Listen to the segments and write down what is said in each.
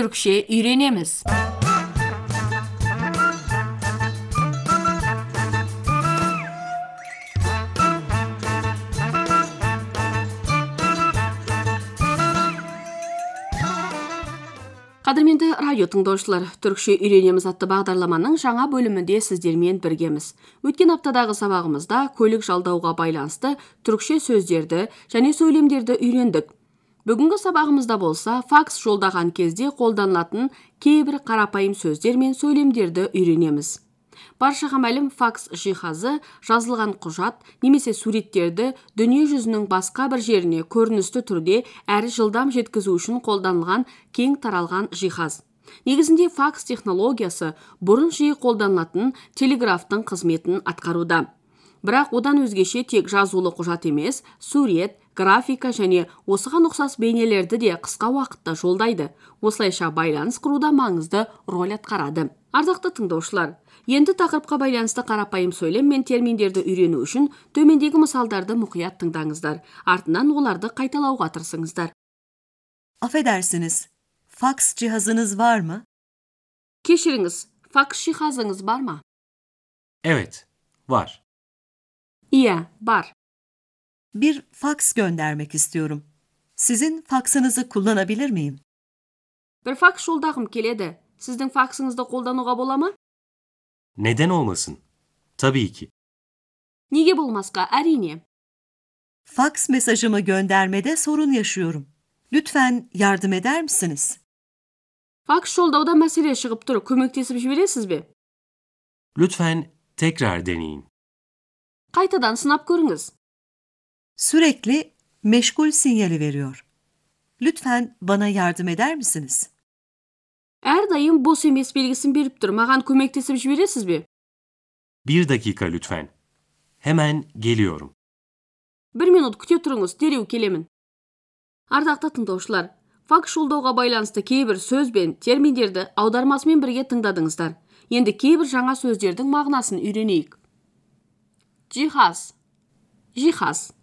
Türkçe öğrenemiz. Қадірменді радио тыңдаушылар, түркше үйренеміз атты бағдарламаның жаңа бөлімінде сіздермен біргеміз. Өткен аптадағы сабағымызда көлік жалдауға байланысты түркше сөздерді және сөйлемдерді үйрендік. Бүгінгі сабағымызда болса, факс жолдаған кезде қолданылатын кейбір қарапайым сөздер мен сөйлемдерді үйренеміз. Баршаға мәлім факс жиһазы жазылған құжат немесе суреттерді дүние жүзінің басқа бір жеріне көріністі түрде әрі жылдам жеткізу үшін қолданылған кең таралған жиһаз. Негізінде факс технологиясы бұрын жиі қолданылатын телеграфтың қызметін атқаруда. Бірақ одан өзгеше тек жазулы құжат емес сурет графика және осыған ұқсас бейнелерді де қысқа уақытта жолдайды. Осылайша байланыс құруда маңызды роль атқарады. Ардақты тыңдаушылар енді тақырыпқа байланысты қарапайым сөйлем мен терминдерді үйрену үшін төмендегі мысалдарды мұқият тыңдаңыздар. Артынан оларды қайталауға тырысыңыздар. Affedersiniz, faks cihazınız var mı? кешіріңіз факс жиһазыңыз бар ма? Evet, var. иә бар. Bir faks göndermek istiyorum. Sizin faksınızı kullanabilir miyim? бір факс жолдағым келеді сіздің факсыңызды қолдануға бола ма Neden olmasın? Tabii ki. неге болмасқа әрине Faks mesajımı göndermede sorun yaşıyorum. Lütfen yardım eder misiniz? факс жолдауда мәселе шығып тұр көмектесіп жібересіз бе Lütfen tekrar deneyin. қайтадан сынап көріңіз Sürekli meşgul sinyali veriyor. Lütfen bana yardım eder misiniz? әрдайым бос емес белгісін беріп тұр маған көмектесіп жібересіз бе Bir dakika lütfen. Hemen geliyorum. бір минут күте тұрыңыз дереу келемін ардақты тыңдаушылар факс жолдауға байланысты кейбір сөз бен терминдерді аудармасымен бірге тыңдадыңыздар енді кейбір жаңа сөздердің мағынасын үйренейік жиһаз жиһаз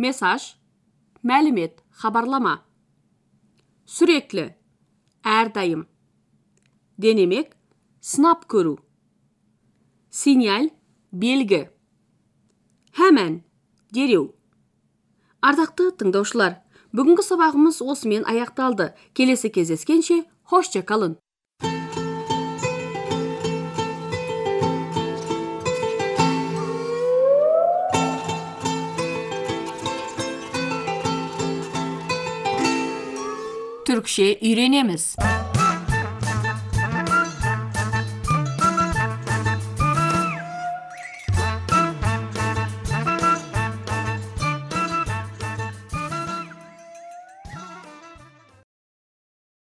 месаж мәлімет хабарлама sürekli әрдайым денемек сынап көру сигнал белгі hemen дереу ардақты тыңдаушылар бүгінгі сабағымыз осымен аяқталды келесі кездескенше hoşça kalın. Türkçe'ye öğrenemez.